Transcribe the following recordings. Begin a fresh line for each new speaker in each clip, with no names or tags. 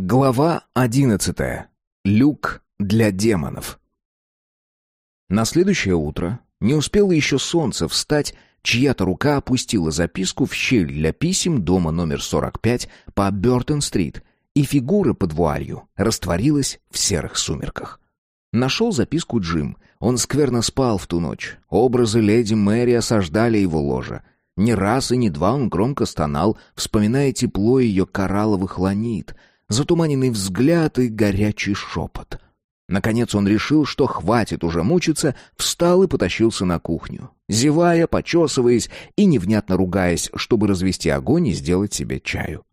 Глава одиннадцатая. Люк для демонов. На следующее утро не успело еще солнце встать, чья-то рука опустила записку в щель для писем дома номер 45 по Бёртон-стрит, и фигура под вуалью растворилась в серых сумерках. Нашел записку Джим. Он скверно спал в ту ночь. Образы леди Мэри осаждали его ложе. Не раз и не два он громко стонал, вспоминая тепло ее коралловых ланит, затуманенный взгляд и горячий шепот. Наконец он решил, что хватит уже мучиться, встал и потащился на кухню, зевая, почесываясь и невнятно ругаясь, чтобы развести огонь и сделать себе чаю.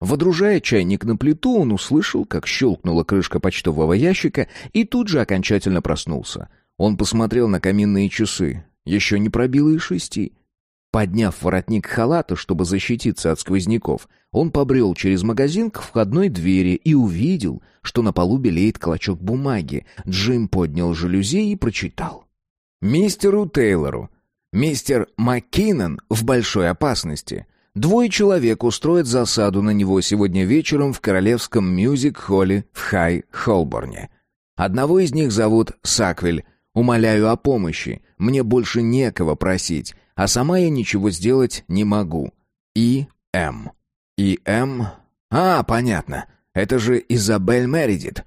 Водружая чайник на плиту, он услышал, как щелкнула крышка почтового ящика, и тут же окончательно проснулся. Он посмотрел на каминные часы. Еще не пробило и шести. Подняв воротник халата, чтобы защититься от сквозняков, он побрел через магазин к входной двери и увидел, что на полу белеет клочок бумаги. Джим поднял жалюзи и прочитал. «Мистеру Тейлору. Мистер Маккинон в большой опасности. Двое человек устроят засаду на него сегодня вечером в Королевском мюзик-холле в Хай-Холборне. Одного из них зовут Саквель. Умоляю о помощи. Мне больше некого просить, а сама я ничего сделать не могу. И. М. И. М. А, понятно. Это же Изабель Мередит.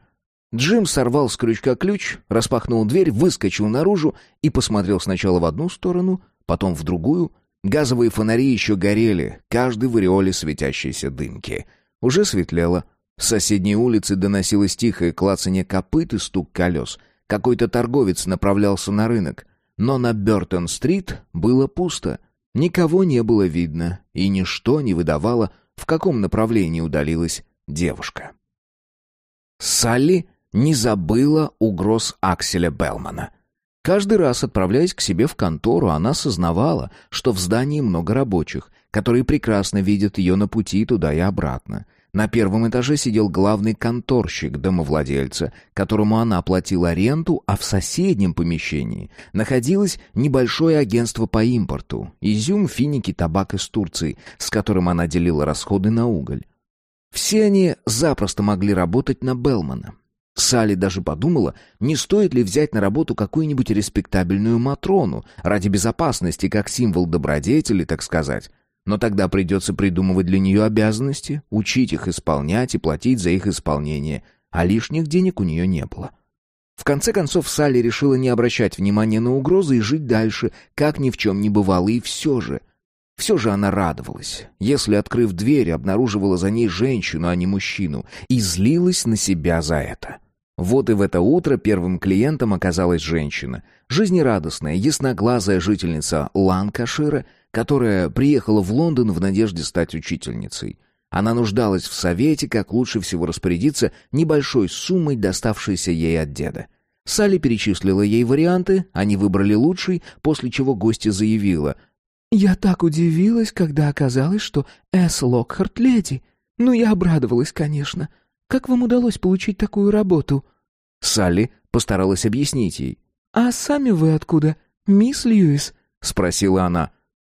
Джим сорвал с крючка ключ, распахнул дверь, выскочил наружу и посмотрел сначала в одну сторону, потом в другую, Газовые фонари еще горели, каждый в ореоле светящейся дымки. Уже светлело. С соседней улицы доносилось тихое клацанье копыт и стук колес. Какой-то торговец направлялся на рынок. Но на Бёртон-стрит было пусто. Никого не было видно, и ничто не выдавало, в каком направлении удалилась девушка. Салли не забыла угроз Акселя Белмана — Каждый раз, отправляясь к себе в контору, она сознавала, что в здании много рабочих, которые прекрасно видят ее на пути туда и обратно. На первом этаже сидел главный конторщик домовладельца, которому она платила аренду, а в соседнем помещении находилось небольшое агентство по импорту – изюм, финики, табак из Турции, с которым она делила расходы на уголь. Все они запросто могли работать на Белмана. Салли даже подумала, не стоит ли взять на работу какую-нибудь респектабельную Матрону, ради безопасности, как символ добродетели, так сказать. Но тогда придется придумывать для нее обязанности, учить их исполнять и платить за их исполнение, а лишних денег у нее не было. В конце концов, Салли решила не обращать внимания на угрозы и жить дальше, как ни в чем не бывало, и все же... Все же она радовалась, если, открыв дверь, обнаруживала за ней женщину, а не мужчину, и злилась на себя за это. Вот и в это утро первым клиентом оказалась женщина, жизнерадостная, ясноглазая жительница Ланкашира, которая приехала в Лондон в надежде стать учительницей. Она нуждалась в совете, как лучше всего распорядиться небольшой суммой, доставшейся ей от деда. Салли перечислила ей варианты, они выбрали лучший, после чего гостья заявила. «Я так удивилась, когда оказалось, что Эс Локхарт леди. Ну, я обрадовалась, конечно. Как вам удалось получить такую работу?» Салли постаралась объяснить ей. «А сами вы откуда, мисс Льюис?» — спросила она.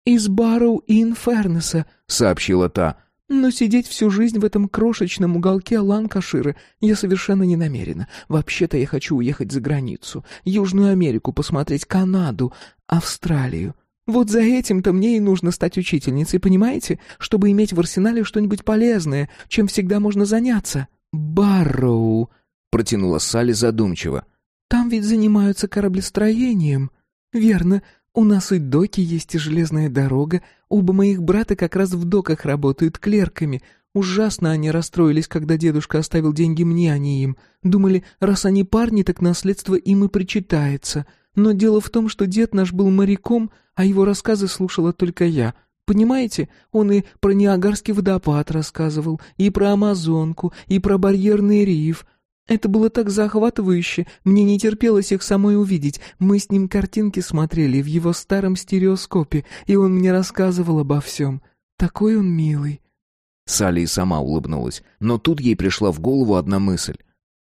«Из Барроу и Инфернеса», — сообщила та. «Но сидеть всю жизнь в этом крошечном уголке Ланкашира я совершенно не намерена. Вообще-то я хочу уехать за границу, Южную Америку, посмотреть Канаду, Австралию. Вот за этим-то мне и нужно стать учительницей, понимаете? Чтобы иметь в арсенале что-нибудь полезное, чем всегда можно заняться». «Барроу», — протянула Салли задумчиво. «Там ведь занимаются кораблестроением». «Верно. У нас и доки есть, и железная дорога. Оба моих брата как раз в доках работают клерками. Ужасно они расстроились, когда дедушка оставил деньги мне, а не им. Думали, раз они парни, так наследство им и причитается. Но дело в том, что дед наш был моряком, а его рассказы слушала только я». Понимаете, он и про Ниагарский водопад рассказывал, и про Амазонку, и про барьерный риф. Это было так захватывающе, мне не терпелось их самой увидеть. Мы с ним картинки смотрели в его старом стереоскопе, и он мне рассказывал обо всем. Такой он милый». Салли сама улыбнулась, но тут ей пришла в голову одна мысль.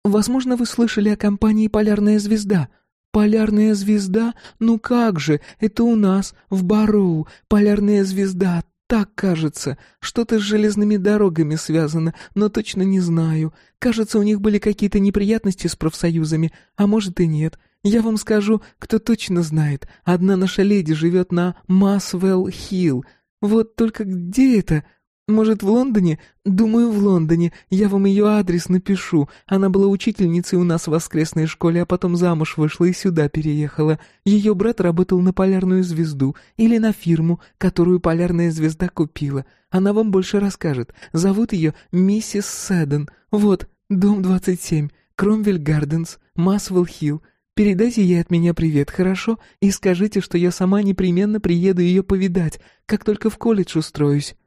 «Возможно, вы слышали о компании «Полярная звезда». «Полярная звезда? Ну как же, это у нас, в Бару. Полярная звезда,
так кажется. Что-то с железными дорогами связано, но точно не знаю. Кажется, у них были какие-то неприятности с профсоюзами, а может и нет. Я вам скажу, кто точно знает. Одна наша леди живет на Масвелл-Хилл. Вот только где это? Может, в Лондоне? Думаю, в Лондоне. Я вам ее адрес напишу. Она была учительницей у нас в воскресной школе, а потом замуж вышла и сюда переехала. Ее брат работал на полярную звезду или на фирму, которую полярная звезда купила. Она вам больше расскажет. Зовут ее миссис Сэдден. Вот, дом 27, Кромвель Гарденс, Масвелл Хилл. Передайте ей от меня привет, хорошо? И скажите, что я сама непременно приеду ее повидать, как только в колледж устроюсь».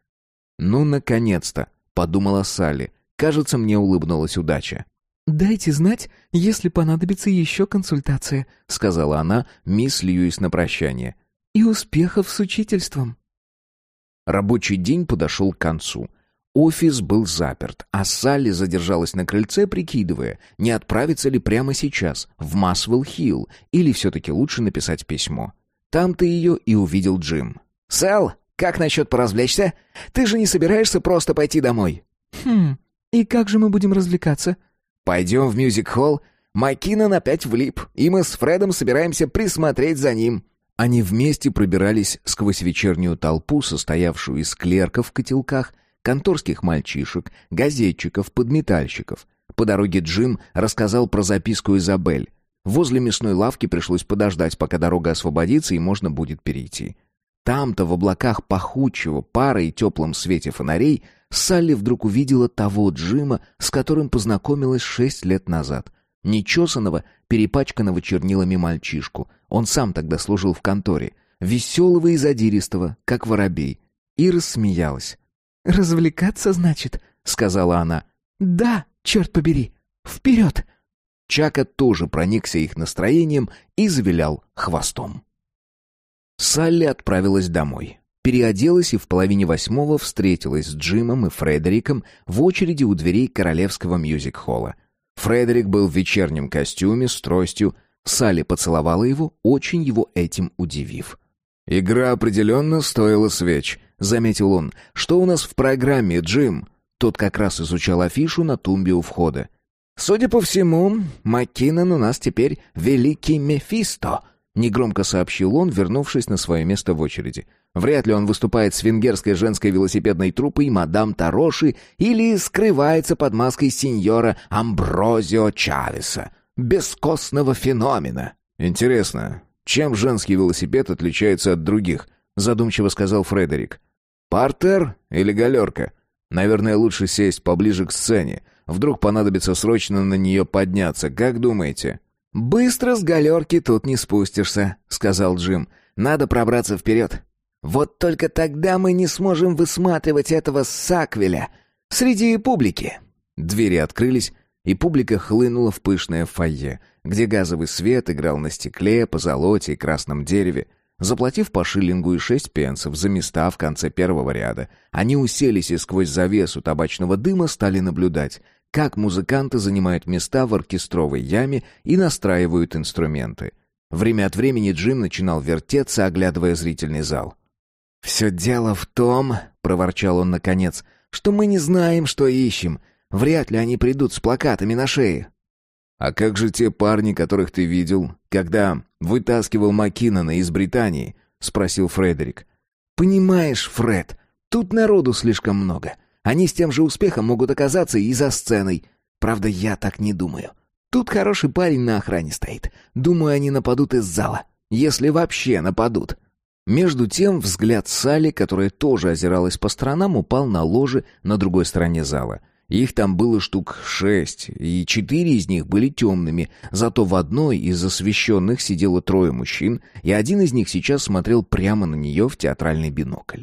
«Ну, наконец-то!» — подумала Салли. «Кажется, мне улыбнулась удача».
«Дайте знать, если понадобится еще консультация», — сказала она, мисс Льюис на прощание. «И успехов с учительством».
Рабочий день подошел к концу. Офис был заперт, а Салли задержалась на крыльце, прикидывая, не отправиться ли прямо сейчас в Масвелл-Хилл или все-таки лучше написать письмо. Там-то ее и увидел Джим.
«Сэл, как насчет поразвлечься? Ты же не собираешься просто пойти домой?»
«Хм, и как же мы будем развлекаться?»
«Пойдем в мюзик-холл. Маккинон опять влип, и мы с Фредом собираемся присмотреть за ним».
Они вместе пробирались сквозь вечернюю толпу, состоявшую из клерков в котелках, конторских мальчишек, газетчиков, подметальщиков. По дороге Джим рассказал про записку Изабель. Возле мясной лавки пришлось подождать, пока дорога освободится и можно будет перейти. Там-то, в облаках пахучего пара и теплом свете фонарей, Салли вдруг увидела того Джима, с которым познакомилась шесть лет назад. Нечесанного, перепачканного чернилами мальчишку. Он сам тогда служил в конторе. Веселого и задиристого, как воробей. И рассмеялась.
«Развлекаться, значит?» — сказала она. «Да, черт побери! Вперед!»
Чака тоже проникся их настроением и завилял хвостом. Салли отправилась домой. Переоделась и в половине восьмого встретилась с Джимом и Фредериком в очереди у дверей королевского мюзик-холла. Фредерик был в вечернем костюме с тростью. Салли поцеловала его, очень его этим удивив. «Игра определенно стоила свеч», — заметил он. «Что у нас в программе, Джим?» Тот как раз изучал афишу на тумбе у входа.
«Судя по всему, Маккинон у нас теперь великий Мефисто», Негромко сообщил он, вернувшись на свое место в очереди. Вряд ли он выступает с венгерской женской велосипедной труппой мадам Тароши или скрывается под маской сеньора Амброзио Чавеса, бескостного феномена.
«Интересно, чем женский велосипед отличается от других?» задумчиво сказал Фредерик. «Партер или галерка? Наверное, лучше сесть поближе к сцене. Вдруг понадобится срочно на нее подняться. Как думаете?»
«Быстро с галерки тут не спустишься», — сказал Джим. «Надо пробраться вперед. Вот только тогда мы не сможем высматривать этого Саквеля среди публики».
Двери открылись, и публика хлынула в пышное фойе, где газовый свет играл на стекле, позолоте и красном дереве. Заплатив по шиллингу и шесть пенсов за места в конце первого ряда, они уселись и сквозь завесу табачного дыма стали наблюдать, как музыканты занимают места в оркестровой яме и настраивают инструменты. Время от времени Джим начинал вертеться, оглядывая зрительный зал.
«Все дело в том», — проворчал он наконец, — «что мы не знаем, что ищем. Вряд ли они придут с плакатами на шее».
«А как же те парни, которых ты видел, когда вытаскивал Маккинона из Британии?» — спросил Фредерик.
«Понимаешь, Фред, тут народу слишком много. Они с тем же успехом могут оказаться и за сценой. Правда, я так не думаю. Тут хороший парень на охране стоит. Думаю, они нападут из зала. Если вообще нападут.
Между тем взгляд Салли, которая тоже озиралась по сторонам, упал на ложе на другой стороне зала. Их там было штук шесть, и четыре из них были темными, зато в одной из освещенных сидело трое мужчин, и один из них сейчас смотрел прямо на нее в театральный бинокль.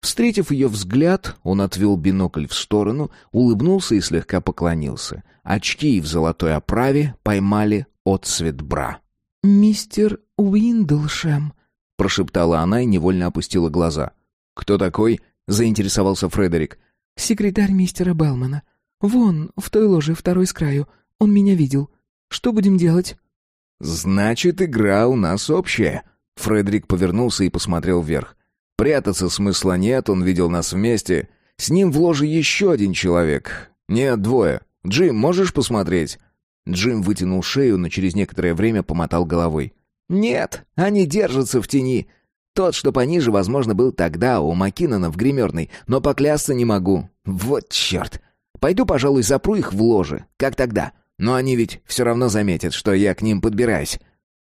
Встретив ее взгляд, он отвел бинокль в сторону, улыбнулся и слегка поклонился. Очки в золотой оправе поймали отцвет бра.
«Мистер Уиндлшем», —
прошептала она и невольно опустила глаза. «Кто такой?» — заинтересовался Фредерик.
«Секретарь мистера Белмана. Вон, в той ложе, второй с краю. Он меня видел. Что будем делать?»
«Значит, игра у нас общая». Фредерик повернулся и посмотрел вверх. Прятаться смысла нет, он видел нас вместе. С ним в ложе еще один человек. Нет, двое. Джим, можешь посмотреть?» Джим вытянул шею, но через некоторое время помотал головой. «Нет, они держатся в тени. Тот, что пониже, возможно, был тогда у Макинона в гримерной, но поклясться не могу. Вот черт. Пойду, пожалуй, запру их в ложе, как тогда. Но они ведь все равно заметят, что я к ним подбираюсь».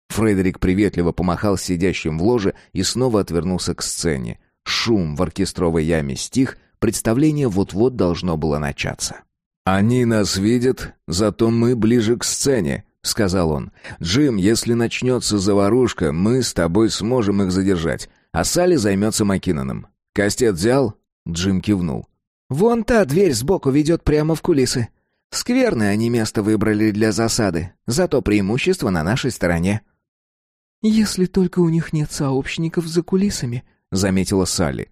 Фредерик приветливо помахал сидящим в ложе и снова отвернулся к сцене. Шум в оркестровой яме стих, представление вот-вот должно было начаться. «Они нас видят, зато мы ближе к сцене», — сказал он. «Джим, если начнется заварушка, мы с тобой сможем их задержать, а Салли займется Маккиноном. Кастет взял?» Джим кивнул.
«Вон та дверь сбоку ведет прямо в кулисы. Скверное они место выбрали для засады, зато преимущество на нашей стороне». «Если только у них нет сообщников за кулисами», — заметила Салли.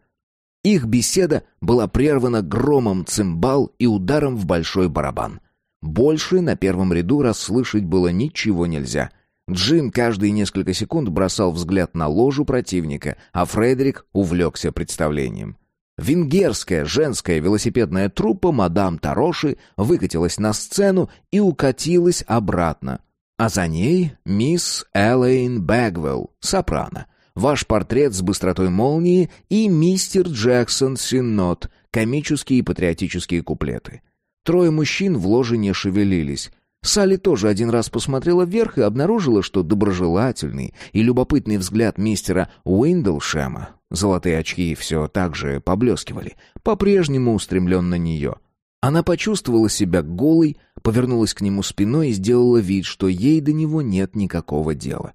Их беседа была прервана громом цимбал и ударом в большой барабан. Больше на первом ряду расслышать было ничего нельзя. Джим каждые несколько секунд бросал взгляд на ложу противника, а Фредерик увлекся представлением. Венгерская женская велосипедная труппа мадам Тароши выкатилась на сцену и укатилась обратно. А за ней мисс Элейн Бэгвелл, сопрано — Ваш портрет с быстротой молнии и мистер Джексон Синнот, комические и патриотические куплеты. Трое мужчин в ложе не шевелились. Салли тоже один раз посмотрела вверх и обнаружила, что доброжелательный и любопытный взгляд мистера Уиндлшема, золотые очки все так же поблескивали, по-прежнему устремлен на нее. Она почувствовала себя голой, повернулась к нему спиной и сделала вид, что ей до него нет никакого дела.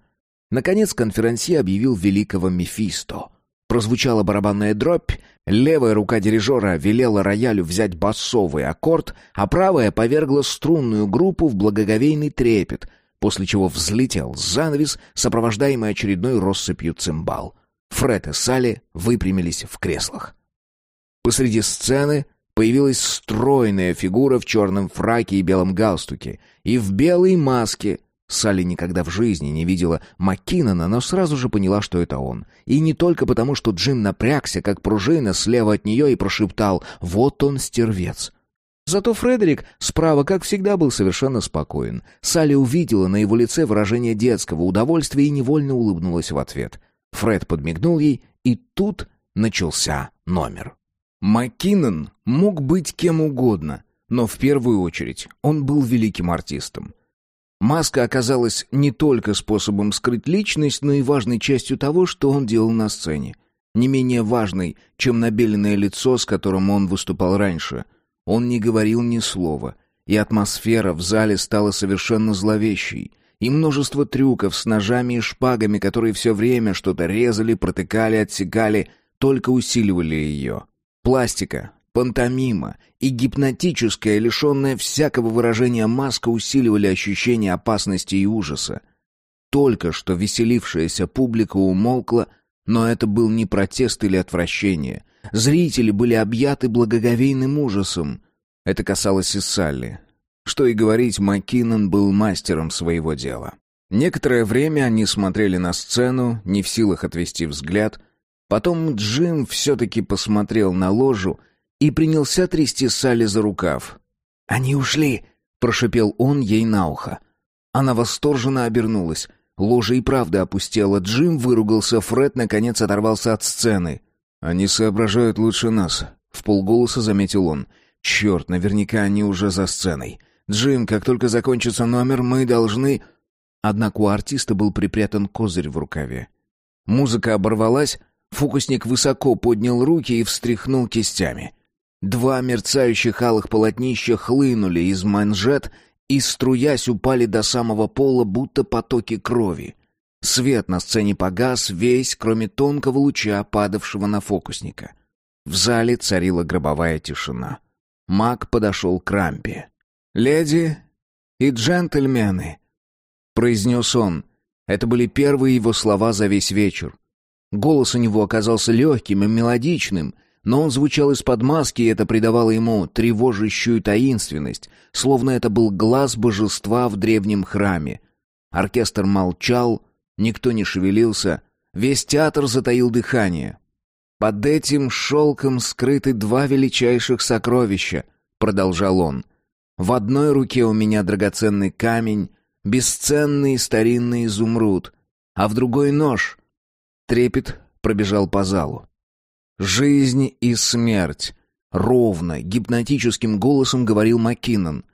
Наконец конферансье объявил великого Мефисто. Прозвучала барабанная дробь, левая рука дирижера велела роялю взять басовый аккорд, а правая повергла струнную группу в благоговейный трепет, после чего взлетел занавес, сопровождаемый очередной россыпью цимбал. Фред и Салли выпрямились в креслах. Посреди сцены появилась стройная фигура в черном фраке и белом галстуке, и в белой маске — Салли никогда в жизни не видела Маккинона, но сразу же поняла, что это он. И не только потому, что Джим напрягся, как пружина, слева от нее и прошептал «Вот он, стервец». Зато Фредерик справа, как всегда, был совершенно спокоен. Салли увидела на его лице выражение детского удовольствия и невольно улыбнулась в ответ. Фред подмигнул ей, и тут начался номер. Маккинон мог быть кем угодно, но в первую очередь он был великим артистом. Маска оказалась не только способом скрыть личность, но и важной частью того, что он делал на сцене. Не менее важной, чем набеленное лицо, с которым он выступал раньше. Он не говорил ни слова, и атмосфера в зале стала совершенно зловещей. И множество трюков с ножами и шпагами, которые все время что-то резали, протыкали, отсекали, только усиливали ее. Пластика, Пантомима и гипнотическая, лишенная всякого выражения маска усиливали ощущение опасности и ужаса. Только что веселившаяся публика умолкла, но это был не протест или отвращение. Зрители были объяты благоговейным ужасом. Это касалось и Салли. Что и говорить, Маккинон был мастером своего дела. Некоторое время они смотрели на сцену, не в силах отвести взгляд. Потом Джим все-таки посмотрел на ложу и принялся трясти Салли за рукав. «Они ушли!» — прошипел он ей на ухо. Она восторженно обернулась. Ложа и правда опустела. Джим выругался, Фред наконец оторвался от сцены. «Они соображают лучше нас», — в полголоса заметил он. «Черт, наверняка они уже за сценой. Джим, как только закончится номер, мы должны...» Однако у артиста был припрятан козырь в рукаве. Музыка оборвалась, фокусник высоко поднял руки и встряхнул кистями. Два мерцающих алых полотнища хлынули из манжет и, струясь, упали до самого пола, будто потоки крови. Свет на сцене погас весь, кроме тонкого луча, падавшего на фокусника. В зале царила гробовая тишина. Маг подошел к рампе. «Леди и джентльмены», — произнес он. Это были первые его слова за весь вечер. Голос у него оказался легким и мелодичным, но он звучал из-под маски, и это придавало ему тревожащую таинственность, словно это был глаз божества в древнем храме. Оркестр молчал, никто не шевелился, весь театр затаил дыхание. Под этим шелком скрыты два величайших сокровища, продолжал он. В одной руке у меня драгоценный камень, бесценный старинный изумруд, а в другой нож. Трепет пробежал по залу. Жизнь и смерть, ровно, гипнотическим голосом говорил Маккинон.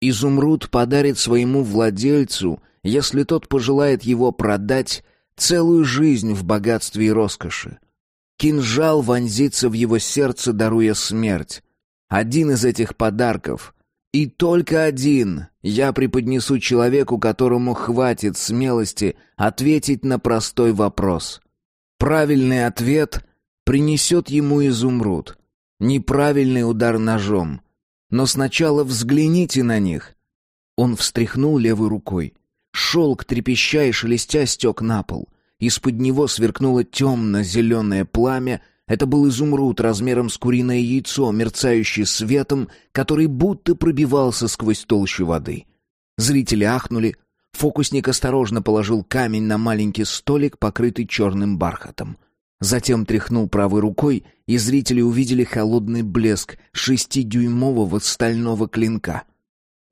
Изумруд подарит своему владельцу, если тот пожелает его продать, целую жизнь в богатстве и роскоши. Кинжал вонзится в его сердце, даруя смерть. Один из этих подарков, и только один, я преподнесу человеку, которому хватит смелости ответить на простой вопрос. Правильный ответ принесет ему изумруд. Неправильный удар ножом. Но сначала взгляните на них. Он встряхнул левой рукой. Шелк, трепеща и шелестя, стек на пол. Из-под него сверкнуло темно-зеленое пламя. Это был изумруд размером с куриное яйцо, мерцающий светом, который будто пробивался сквозь толщу воды. Зрители ахнули. Фокусник осторожно положил камень на маленький столик, покрытый черным бархатом. Затем тряхнул правой рукой, и зрители увидели холодный блеск шестидюймового стального клинка.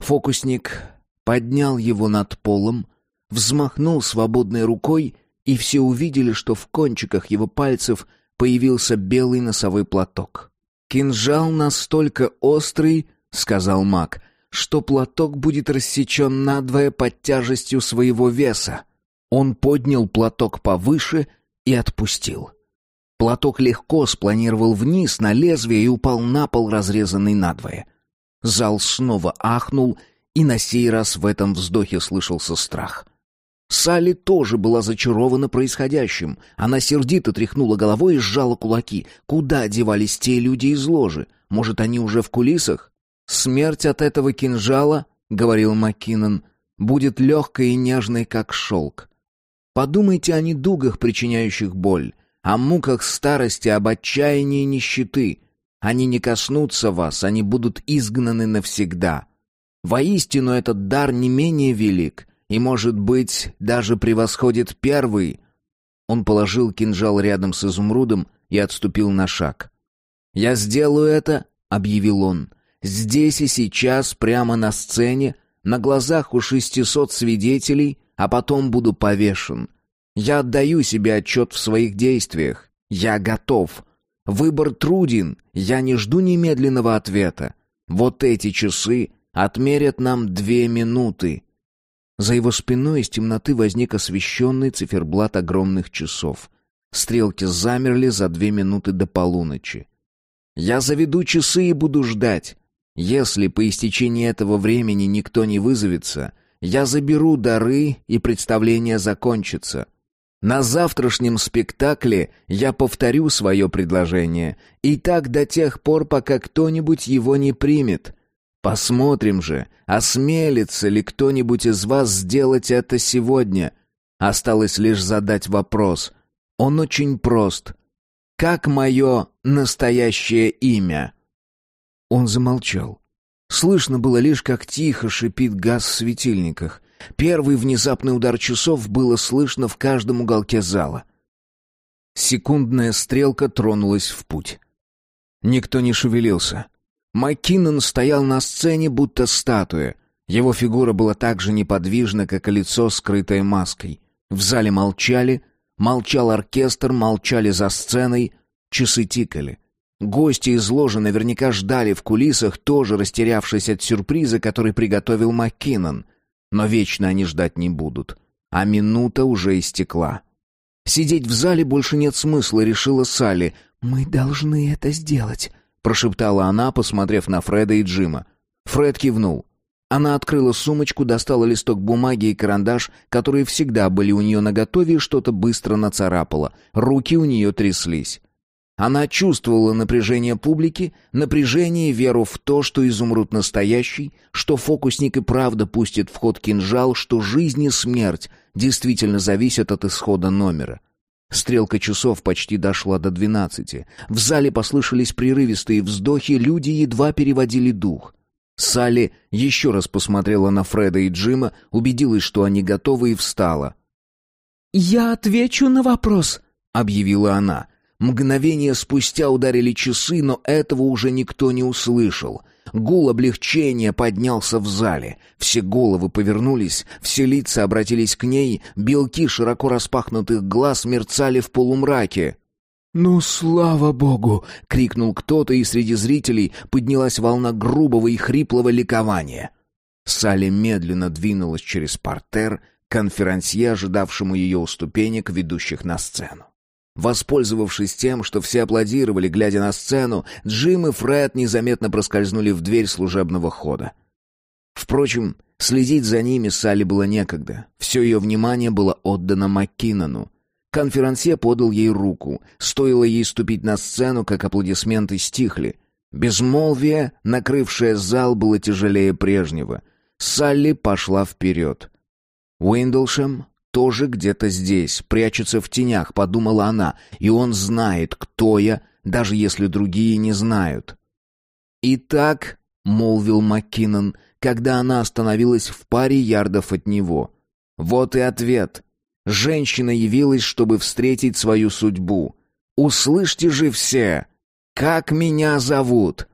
Фокусник поднял его над полом, взмахнул свободной рукой, и все увидели, что в кончиках его пальцев появился белый носовой платок. «Кинжал настолько острый, — сказал маг, — что платок будет рассечен надвое под тяжестью своего веса». Он поднял платок повыше и отпустил. Платок легко спланировал вниз на лезвие и упал на пол, разрезанный надвое. Зал снова ахнул, и на сей раз в этом вздохе слышался страх. Салли тоже была зачарована происходящим. Она сердито тряхнула головой и сжала кулаки. Куда девались те люди из ложи? Может, они уже в кулисах? «Смерть от этого кинжала, — говорил Маккинон, — будет легкой и нежной, как шелк. Подумайте о недугах, причиняющих боль, о муках старости, об отчаянии и нищеты. Они не коснутся вас, они будут изгнаны навсегда. Воистину этот дар не менее велик и, может быть, даже превосходит первый. Он положил кинжал рядом с изумрудом и отступил на шаг. «Я сделаю это», — объявил он, — «здесь и сейчас, прямо на сцене, на глазах у шестисот свидетелей, а потом буду повешен. Я отдаю себе отчет в своих действиях. Я готов. Выбор труден, я не жду немедленного ответа. Вот эти часы Отмерят нам две минуты. За его спиной из темноты возник освещенный циферблат огромных часов. Стрелки замерли за две минуты до полуночи. «Я заведу часы и буду ждать. Если по истечении этого времени никто не вызовется, я заберу дары, и представление закончится. На завтрашнем спектакле я повторю свое предложение, и так до тех пор, пока кто-нибудь его не примет. Посмотрим же, осмелится ли кто-нибудь из вас сделать это сегодня. Осталось лишь задать вопрос. Он очень прост. Как мое настоящее имя? Он замолчал. Слышно было лишь, как тихо шипит газ в светильниках. Первый внезапный удар часов было слышно в каждом уголке зала. Секундная стрелка тронулась в путь. Никто не шевелился. Маккинон стоял на сцене, будто статуя. Его фигура была так же неподвижна, как и лицо, скрытое маской. В зале молчали, молчал оркестр, молчали за сценой, часы тикали. Гости из ложи наверняка ждали в кулисах, тоже растерявшись от сюрприза, который приготовил Маккинон. Но вечно они ждать не будут. А минута уже истекла. Сидеть в зале больше нет смысла, решила Салли. «Мы должны это сделать», прошептала она, посмотрев на Фреда и Джима. Фред кивнул. Она открыла сумочку, достала листок бумаги и карандаш, которые всегда были у нее наготове, и что-то быстро нацарапала. Руки у нее тряслись. Она чувствовала напряжение публики, напряжение и веру в то, что изумруд настоящий, что фокусник и правда пустит в ход кинжал, что жизнь и смерть действительно зависят от исхода номера. Стрелка часов почти дошла до двенадцати. В зале послышались прерывистые вздохи, люди едва переводили дух. Салли еще раз посмотрела на Фреда и Джима, убедилась, что они готовы, и встала.
«Я отвечу на вопрос», — объявила она.
Мгновение спустя ударили часы, но этого уже никто не услышал. Гул облегчения поднялся в зале. Все головы повернулись, все лица обратились к ней, белки широко распахнутых глаз мерцали в полумраке.
«Ну, слава богу!»
— крикнул кто-то, и среди зрителей поднялась волна грубого и хриплого ликования. Салли медленно двинулась через портер конферансье, ожидавшему ее у ступенек, ведущих на сцену. Воспользовавшись тем, что все аплодировали, глядя на сцену, Джим и Фред незаметно проскользнули в дверь служебного хода. Впрочем, следить за ними Салли было некогда. Все ее внимание было отдано Маккинону. Конферансье подал ей руку. Стоило ей ступить на сцену, как аплодисменты стихли. Безмолвие, накрывшее зал, было тяжелее прежнего. Салли пошла вперед. Уиндлшем тоже где-то здесь, прячется в тенях, подумала она, и он знает, кто я, даже если другие не знают. «Итак», — молвил Маккинон, когда она остановилась в паре ярдов от него, — «вот и ответ. Женщина явилась, чтобы встретить свою судьбу. Услышьте же все! Как меня зовут?»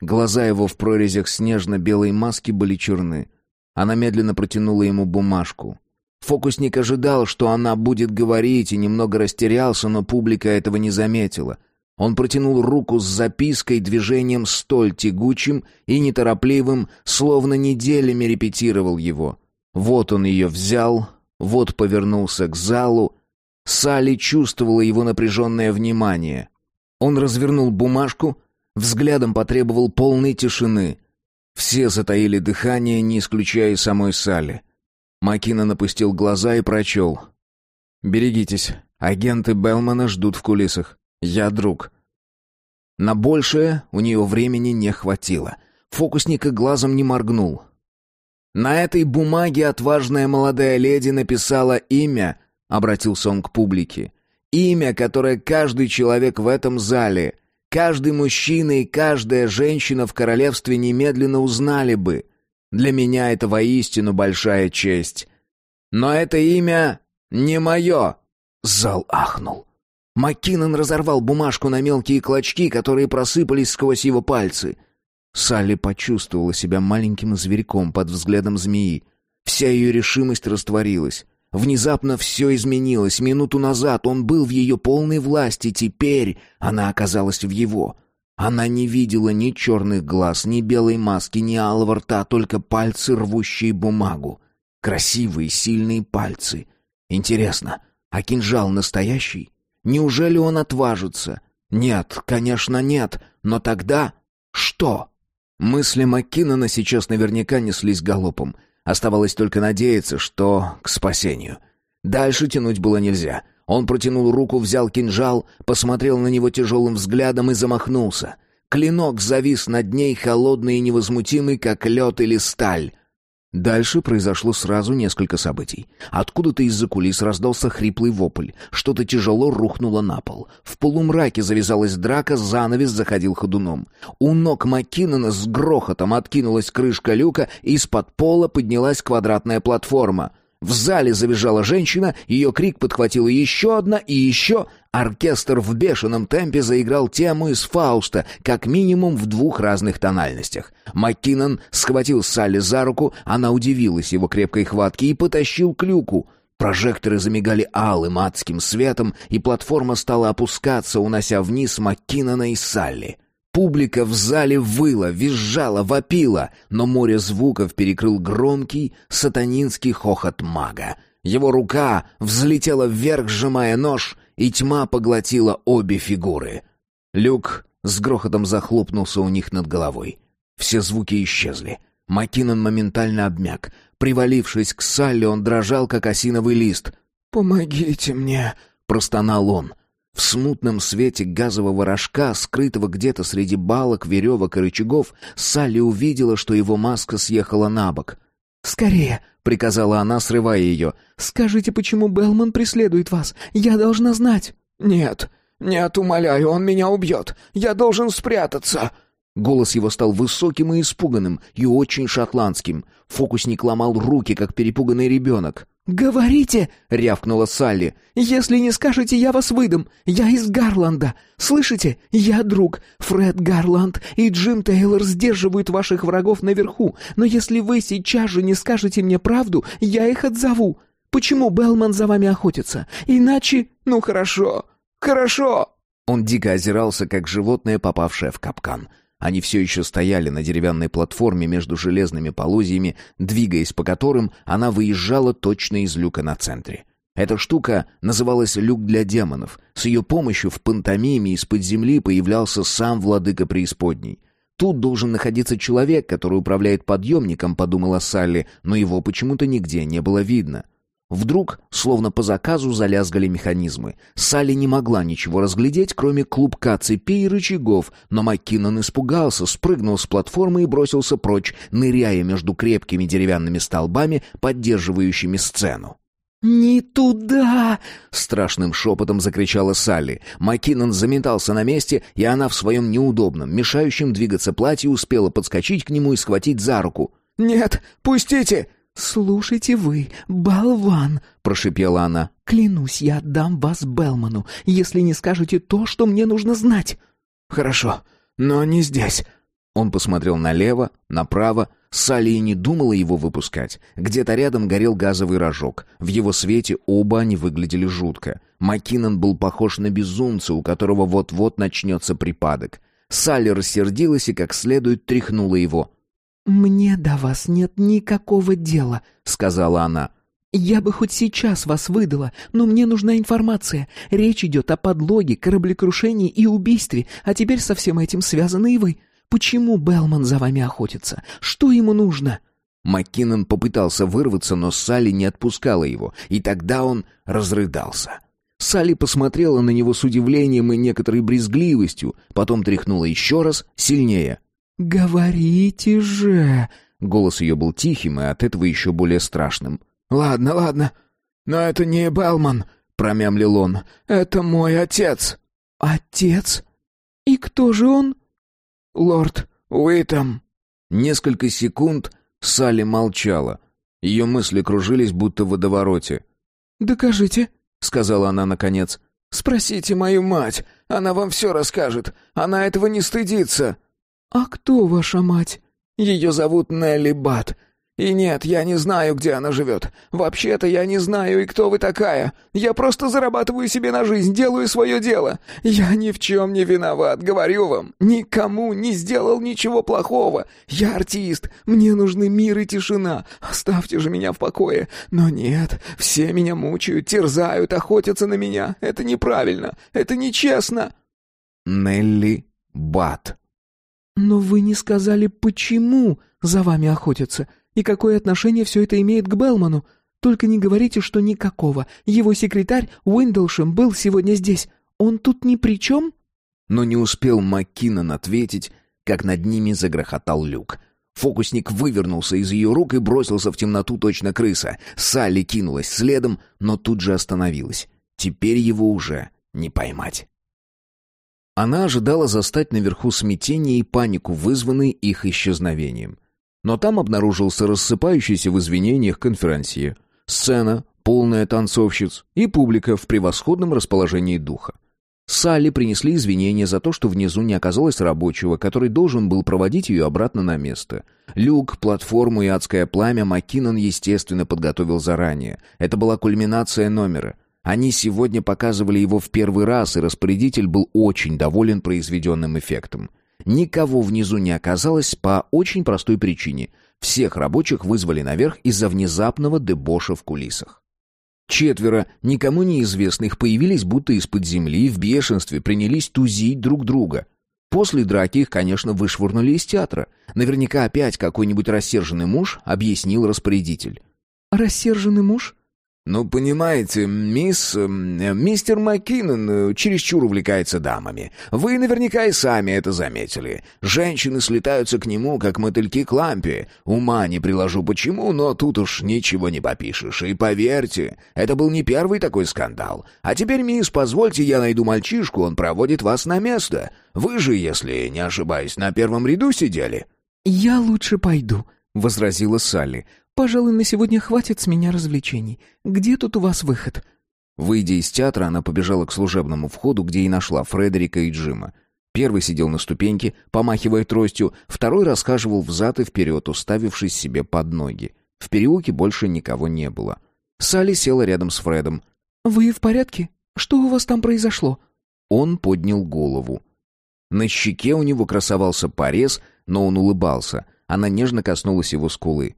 Глаза его в прорезях снежно-белой маски были черны. Она медленно протянула ему бумажку. Фокусник ожидал, что она будет говорить, и немного растерялся, но публика этого не заметила. Он протянул руку с запиской, движением столь тягучим и неторопливым, словно неделями репетировал его. Вот он ее взял, вот повернулся к залу. Салли чувствовала его напряженное внимание. Он развернул бумажку, взглядом потребовал полной тишины. Все затаили дыхание, не исключая самой Салли. Макина напустил глаза и прочел. «Берегитесь, агенты Белмана ждут в кулисах. Я друг». На большее у нее времени не хватило. Фокусник и глазом не моргнул. На этой бумаге отважная молодая леди написала имя, обратился он к публике. Имя, которое каждый человек в этом зале, каждый мужчина и каждая женщина в королевстве немедленно узнали бы. Для меня это воистину большая честь. Но это имя не мое. Зал ахнул. Маккинон разорвал бумажку на мелкие клочки, которые просыпались сквозь его пальцы — Салли почувствовала себя маленьким зверьком под взглядом змеи. Вся ее решимость растворилась. Внезапно все изменилось. Минуту назад он был в ее полной власти, теперь она оказалась в его. Она не видела ни черных глаз, ни белой маски, ни алого рта, только пальцы, рвущие бумагу. Красивые, сильные пальцы. Интересно, а кинжал настоящий? Неужели он отважится? Нет, конечно, нет. Но тогда что? Мысли Маккинона сейчас наверняка неслись галопом. Оставалось только надеяться, что к спасению. Дальше тянуть было нельзя. Он протянул руку, взял кинжал, посмотрел на него тяжелым взглядом и замахнулся. Клинок завис над ней, холодный и невозмутимый, как лед или сталь. Дальше произошло сразу несколько событий. Откуда-то из-за кулис раздался хриплый вопль. Что-то тяжело рухнуло на пол. В полумраке завязалась драка, занавес заходил ходуном. У ног Маккинона с грохотом откинулась крышка люка, из-под пола поднялась квадратная платформа — в зале завизжала женщина, ее крик подхватила еще одна и еще. Оркестр в бешеном темпе заиграл тему из «Фауста», как минимум в двух разных тональностях. Маккинон схватил Салли за руку, она удивилась его крепкой хватке и потащил к люку. Прожекторы замигали алым адским светом, и платформа стала опускаться, унося вниз Маккинона и Салли. Публика в зале выла, визжала, вопила, но море звуков перекрыл громкий сатанинский хохот мага. Его рука взлетела вверх, сжимая нож, и тьма поглотила обе фигуры. Люк с грохотом захлопнулся у них над головой. Все звуки исчезли. Макинон моментально обмяк. Привалившись к Салли, он дрожал, как осиновый лист. «Помогите мне!» — простонал он. В смутном свете газового рожка, скрытого где-то среди балок, веревок и рычагов, Салли увидела, что его маска съехала на бок.
«Скорее!» — приказала она, срывая ее. «Скажите, почему Белман преследует вас? Я должна знать!»
«Нет, нет, умоляю, он меня убьет! Я должен спрятаться!»
Голос его стал высоким и испуганным, и очень шотландским. Фокусник ломал руки, как перепуганный ребенок.
«Говорите!» — рявкнула Салли. «Если не скажете, я вас выдам. Я из Гарланда. Слышите? Я друг. Фред Гарланд и Джим Тейлор сдерживают ваших врагов наверху. Но если вы сейчас же не скажете мне правду, я их отзову. Почему Белман за вами охотится? Иначе... Ну хорошо, хорошо!»
Он дико озирался, как животное, попавшее в капкан — они все еще стояли на деревянной платформе между железными полозьями, двигаясь по которым она выезжала точно из люка на центре. Эта штука называлась «люк для демонов». С ее помощью в пантомиме из-под земли появлялся сам владыка преисподней. Тут должен находиться человек, который управляет подъемником, подумала Салли, но его почему-то нигде не было видно. Вдруг, словно по заказу, залязгали механизмы. Салли не могла ничего разглядеть, кроме клубка цепей и рычагов, но Маккинон испугался, спрыгнул с платформы и бросился прочь, ныряя между крепкими деревянными столбами, поддерживающими сцену.
«Не туда!»
— страшным шепотом закричала Салли. Маккинон заметался на месте, и она в своем неудобном, мешающем двигаться платье успела подскочить к нему и схватить за руку.
«Нет, пустите!» «Слушайте вы, болван!» — прошипела она. «Клянусь, я отдам вас Белману, если не скажете то, что мне нужно знать».
«Хорошо, но не здесь». Он посмотрел налево, направо. Салли не думала его выпускать. Где-то рядом горел газовый рожок. В его свете оба они выглядели жутко. Маккинон был похож на безумца, у которого вот-вот начнется припадок. Салли рассердилась и как следует тряхнула его.
«Мне до вас нет никакого дела», — сказала она. «Я бы хоть сейчас вас выдала, но мне нужна информация. Речь идет о подлоге, кораблекрушении и убийстве, а теперь со всем этим связаны и вы. Почему Белман за вами охотится? Что ему нужно?»
Маккинон попытался вырваться, но Салли не отпускала его, и тогда он разрыдался. Салли посмотрела на него с удивлением и некоторой брезгливостью, потом тряхнула еще раз, сильнее.
«Говорите же!»
Голос ее был тихим и от этого еще более страшным.
«Ладно, ладно, но это не Белман», — промямлил он. «Это мой отец».
«Отец? И кто же он?»
«Лорд Уитом».
Несколько секунд Салли молчала. Ее мысли кружились, будто в водовороте.
«Докажите», —
сказала она наконец.
«Спросите мою мать, она вам все расскажет. Она этого не стыдится».
«А кто ваша мать?»
«Ее зовут Нелли Бат. И нет, я не знаю, где она живет. Вообще-то я не знаю, и кто вы такая. Я просто зарабатываю себе на жизнь, делаю свое дело. Я ни в чем не виноват, говорю вам. Никому не сделал ничего плохого. Я артист, мне нужны мир и тишина. Оставьте же меня в покое. Но нет, все меня мучают, терзают, охотятся на меня. Это неправильно, это нечестно».
Нелли Бат.
«Но вы не сказали, почему за вами охотятся, и какое отношение все это имеет к Белману. Только не говорите, что никакого. Его секретарь Уиндлшем был сегодня здесь. Он тут ни при чем?»
Но не успел Маккинон ответить, как над ними загрохотал люк. Фокусник вывернулся из ее рук и бросился в темноту точно крыса. Салли кинулась следом, но тут же остановилась. Теперь его уже не поймать. Она ожидала застать наверху смятение и панику, вызванные их исчезновением. Но там обнаружился рассыпающийся в извинениях конферансье, сцена, полная танцовщиц и публика в превосходном расположении духа. Салли принесли извинения за то, что внизу не оказалось рабочего, который должен был проводить ее обратно на место. Люк, платформу и адское пламя Маккинон, естественно, подготовил заранее. Это была кульминация номера. Они сегодня показывали его в первый раз, и распорядитель был очень доволен произведенным эффектом. Никого внизу не оказалось по очень простой причине. Всех рабочих вызвали наверх из-за внезапного дебоша в кулисах. Четверо, никому неизвестных, появились будто из-под земли и в бешенстве принялись тузить друг друга. После драки их, конечно, вышвырнули из театра. Наверняка опять какой-нибудь рассерженный муж объяснил распорядитель.
«Рассерженный муж?»
«Ну, понимаете, мисс... Э, мистер Маккинон э, чересчур увлекается дамами. Вы наверняка и сами это заметили. Женщины слетаются к нему, как мотыльки к лампе. Ума не приложу почему, но тут уж ничего не попишешь. И поверьте, это был не первый такой скандал. А теперь, мисс, позвольте, я найду мальчишку, он проводит вас на место. Вы же, если не ошибаюсь, на первом ряду сидели».
«Я лучше пойду», —
возразила Салли.
Пожалуй, на сегодня хватит с меня развлечений. Где тут у вас выход?»
Выйдя из театра, она побежала к служебному входу, где и нашла Фредерика и Джима. Первый сидел на ступеньке, помахивая тростью, второй расхаживал взад и вперед, уставившись себе под ноги. В переулке больше никого не было. Салли села рядом с Фредом.
«Вы в порядке? Что у вас там произошло?»
Он поднял голову. На щеке у него красовался порез, но он улыбался. Она нежно коснулась его скулы.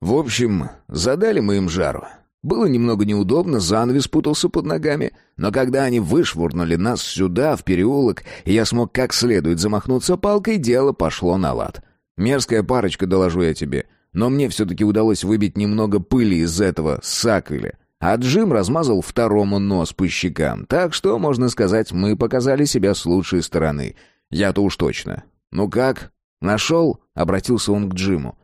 «В общем, задали мы им жару. Было немного неудобно, занавес путался под ногами, но когда они вышвырнули нас сюда, в переулок, и я смог как следует замахнуться палкой, дело пошло на лад. Мерзкая парочка, доложу я тебе, но мне все-таки удалось выбить немного пыли из этого саквиля. А Джим размазал второму нос по щекам, так что, можно сказать, мы показали себя с лучшей стороны. Я-то уж точно. «Ну как? Нашел?» — обратился он к Джиму.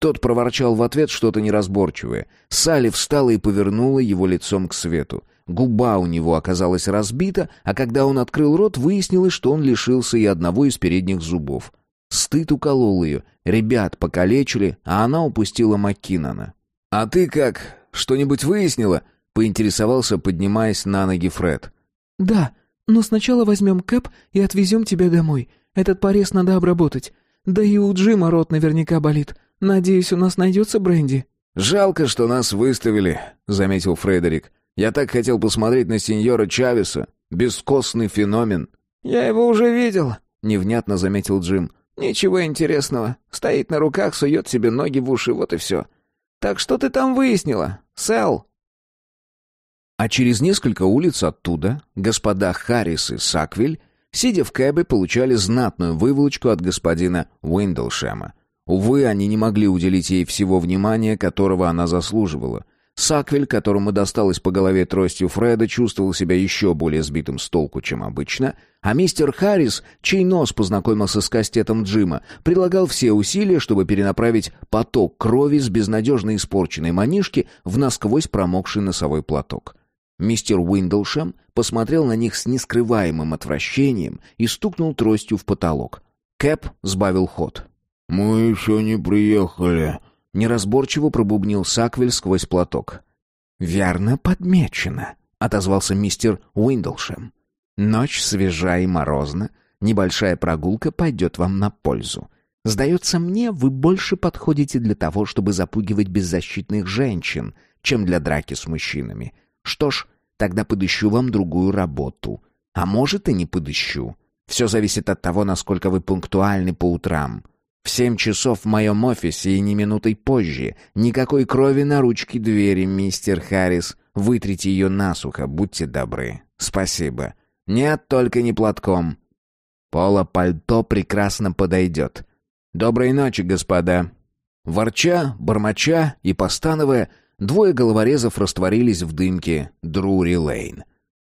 Тот проворчал в ответ что-то неразборчивое. Салли встала и повернула его лицом к свету. Губа у него оказалась разбита, а когда он открыл рот, выяснилось, что он лишился и одного из передних зубов. Стыд уколол ее. Ребят покалечили, а она упустила Маккинона. «А ты как? Что-нибудь выяснила?» — поинтересовался, поднимаясь на ноги Фред.
«Да, но сначала возьмем Кэп и отвезем тебя домой. Этот порез надо обработать. Да и у Джима рот наверняка болит. «Надеюсь, у нас найдется бренди?»
«Жалко, что нас выставили», — заметил Фредерик. «Я так хотел посмотреть на сеньора Чавеса. Бескостный феномен».
«Я его уже видел», —
невнятно заметил Джим.
«Ничего интересного. Стоит на руках, сует себе ноги в уши, вот и все. Так что ты там выяснила, Сэл?»
А через несколько улиц оттуда господа Харрис и Саквиль, сидя в кэбе, получали знатную выволочку от господина Уиндлшема. Увы, они не могли уделить ей всего внимания, которого она заслуживала. Саквель, которому досталось по голове тростью Фреда, чувствовал себя еще более сбитым с толку, чем обычно, а мистер Харрис, чей нос познакомился с кастетом Джима, прилагал все усилия, чтобы перенаправить поток крови с безнадежно испорченной манишки в насквозь промокший носовой платок. Мистер Уиндлшем посмотрел на них с нескрываемым отвращением и стукнул тростью в потолок. Кэп сбавил ход.
«Мы еще не приехали», —
неразборчиво пробубнил Саквель сквозь платок.
«Верно подмечено», — отозвался мистер Уиндлшем. «Ночь свежа и морозна. Небольшая прогулка пойдет вам на пользу. Сдается мне, вы больше подходите для того, чтобы запугивать беззащитных женщин, чем для драки с мужчинами. Что ж, тогда подыщу вам другую работу. А может, и не подыщу. Все зависит от того, насколько вы пунктуальны по утрам. В семь часов в моем офисе и не минутой позже. Никакой крови на ручке двери, мистер Харрис. Вытрите ее насухо, будьте добры. Спасибо. Нет, только не платком. Поло-пальто прекрасно подойдет. Доброй ночи, господа.
Ворча, бормоча и постанывая, двое головорезов растворились в дымке Друри-Лейн.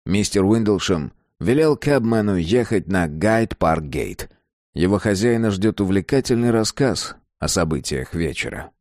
Мистер Уиндлшем велел кэбмену ехать на Гайд-Парк-Гейт — его хозяина ждет увлекательный рассказ о событиях вечера.